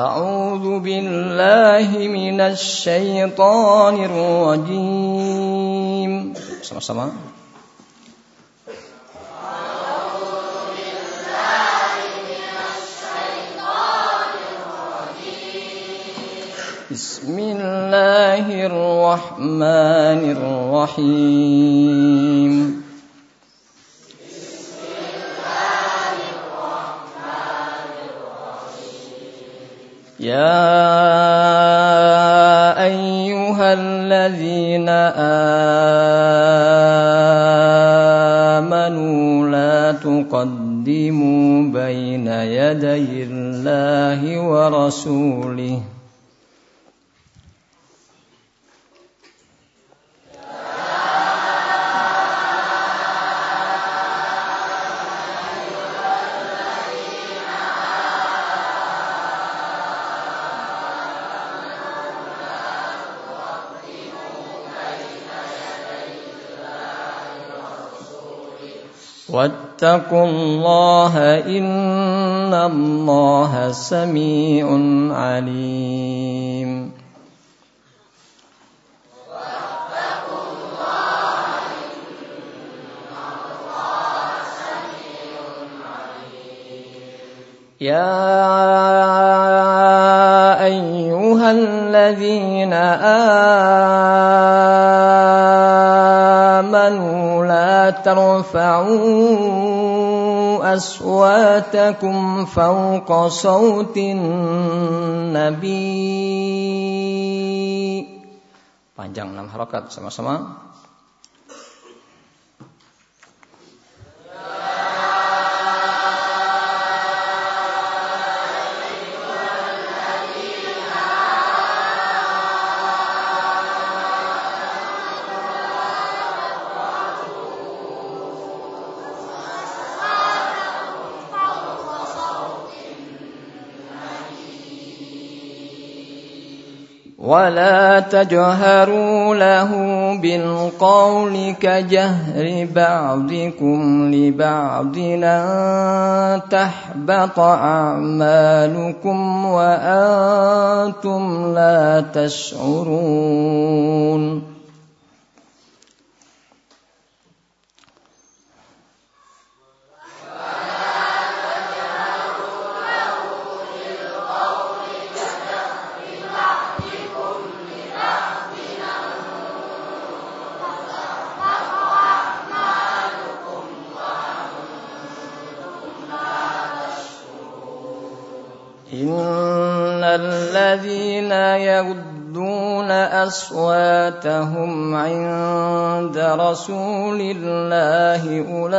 أعوذ بالله من الشيطان الرجيم. Sama-sama. بسم الله الرحمن الرحيم يا أيها الذين آمنوا لا تقدموا بين يدي الله ورسوله واتقوا الله إن الله سميع عليم. يا أيها الذين آمنوا ترفعوا أصواتكم فوق صوت النبي panjang enam harakat sama-sama ولا تجهروا له بالقول كجهر بعضكم لبعض أن تحبط أعمالكم وأنتم لا تشعرون الذين يغضون أصواتهم عند رسول الله أولئك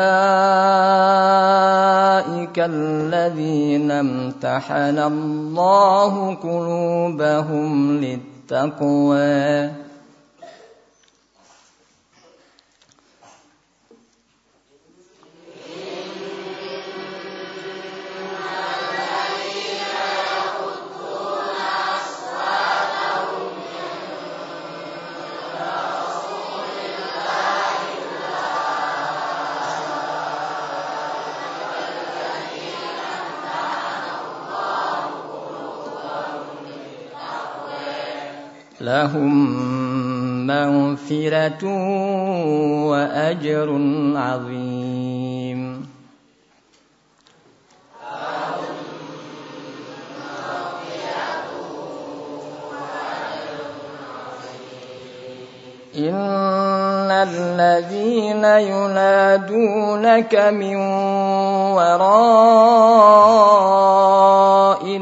الذين امتحن الله قلوبهم للتقوى. لهم مغفرة وأجر عظيم. إن الذين ينادونك من وراء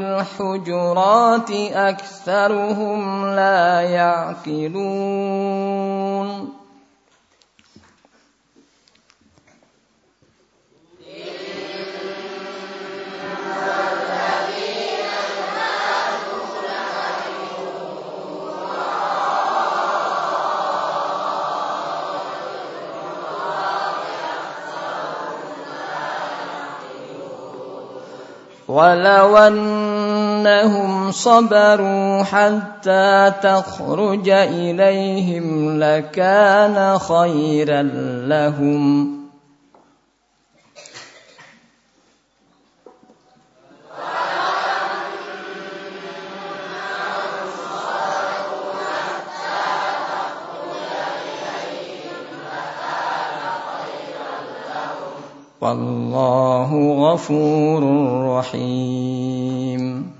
الحجرات أكثرهم لا يعقلون. ولو انهم صبروا حتى تخرج إليهم لكان خيرا لهم. والله غفور رحيم.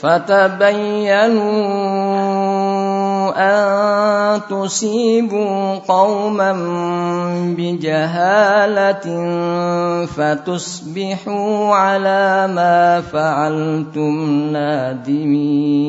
فتبينوا أن تصيبوا قوما بجهالة فتصبحوا على ما فعلتم نادمين.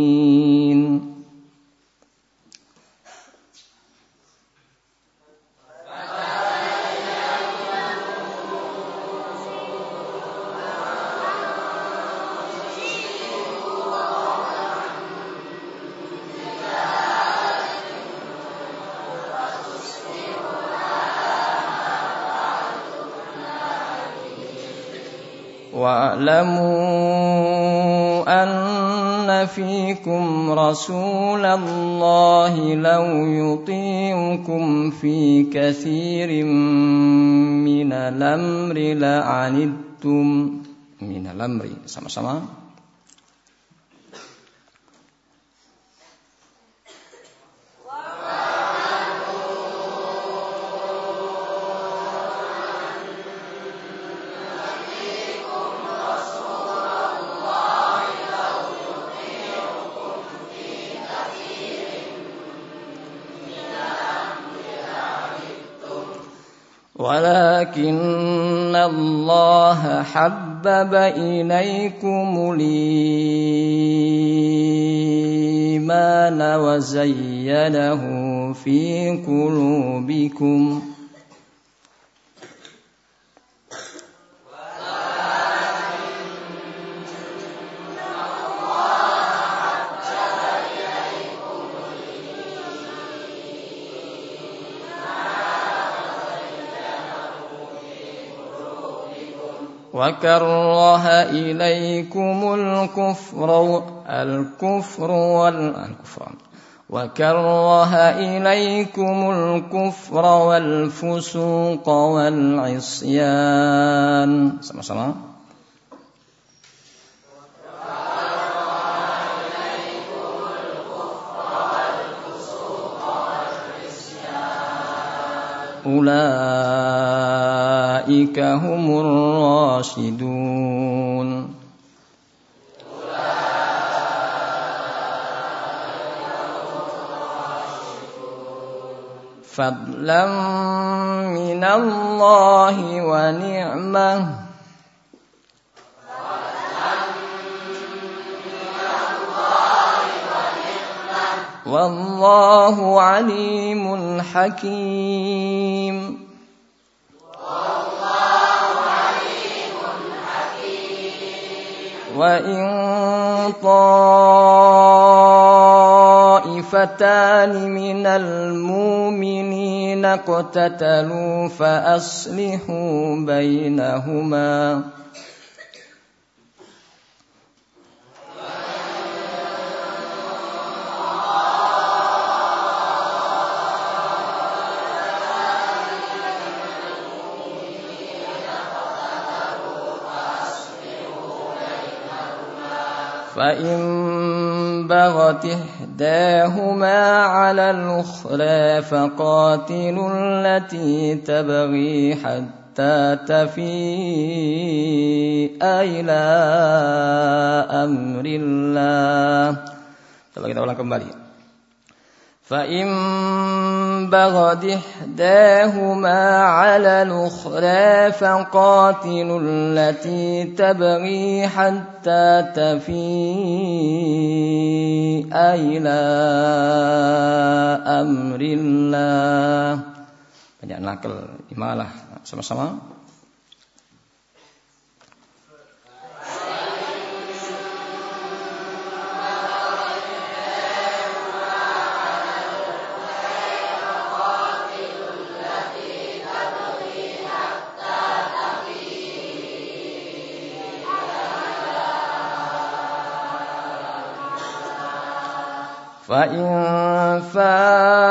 واعلموا أن فيكم رسول الله لو يطيعكم في كثير من الأمر لعنتم. من الأمر sama-sama ولكن الله حبب إليكم الإيمان وزينه في قلوبكم. وكره إليكم الكفر الكفر والكفر وكره إليكم الكفر والفسوق والعصيان. sama-sama أولئك هم الراشدون فضلا من الله ونعمه والله عليم حكيم وإن طائفتان من المؤمنين اقتتلوا فأصلحوا بينهما فإن بغت إحداهما على الأخرى فقاتلوا التي تبغي حتى تفيء إلى أمر الله Coba kita ulang kembali. فإن بغت إحداهما على الأخرى فقاتلوا التي تبغي حتى تفيء إلى أمر الله. Banyak nakal imalah sama-sama. فإن فاءت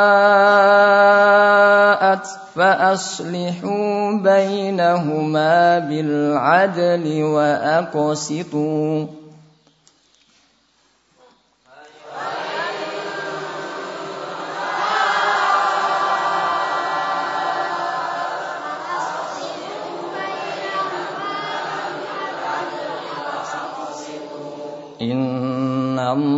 فأصلحوا بينهما بالعدل وأقسطوا الله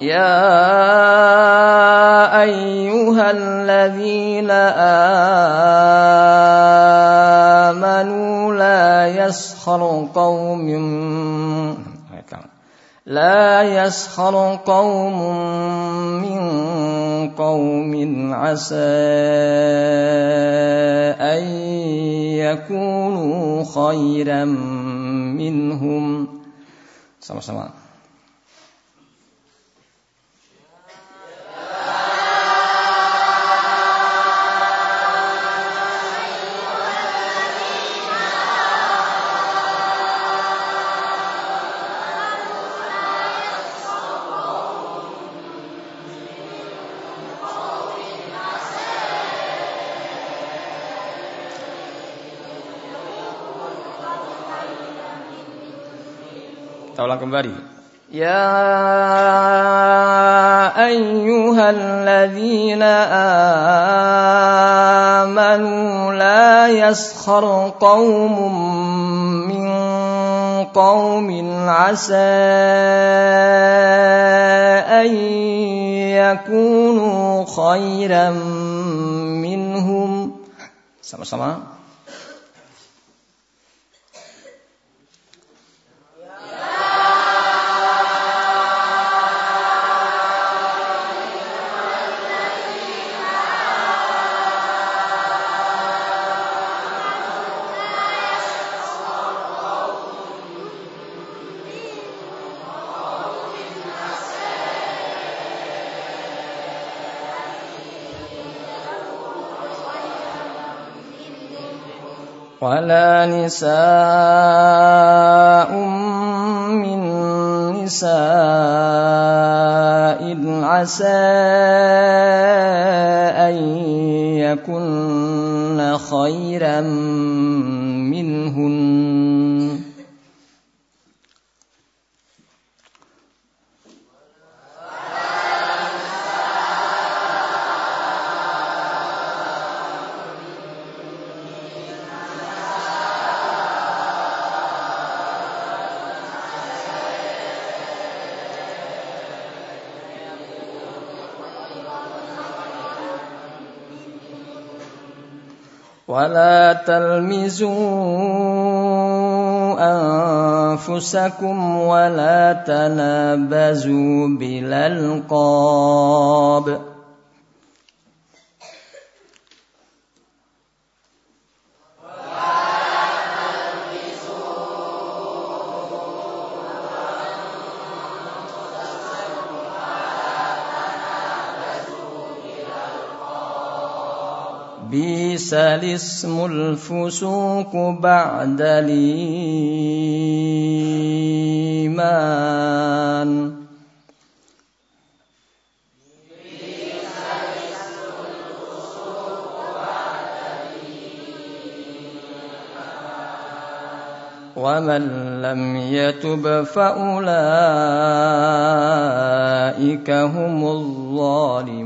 يا أيها الذين آمنوا لا يسخر قوم لا يسخر قوم من قوم عسى أن يكونوا خيرا منهم. Sama-sama. Kita ulang kembali. Ya ayyuhalladzina amanu la yaskhar qaumun min qaumin asa an yakunu khairan minhum. Sama-sama. ولا نساء من نساء عسى أن يكن خيرا ولا تلمزوا انفسكم ولا تنابزوا بالالقاب بئس الاسم الفسوق بعد الإيمان ومن لم يتب فأولئك هم الظالمون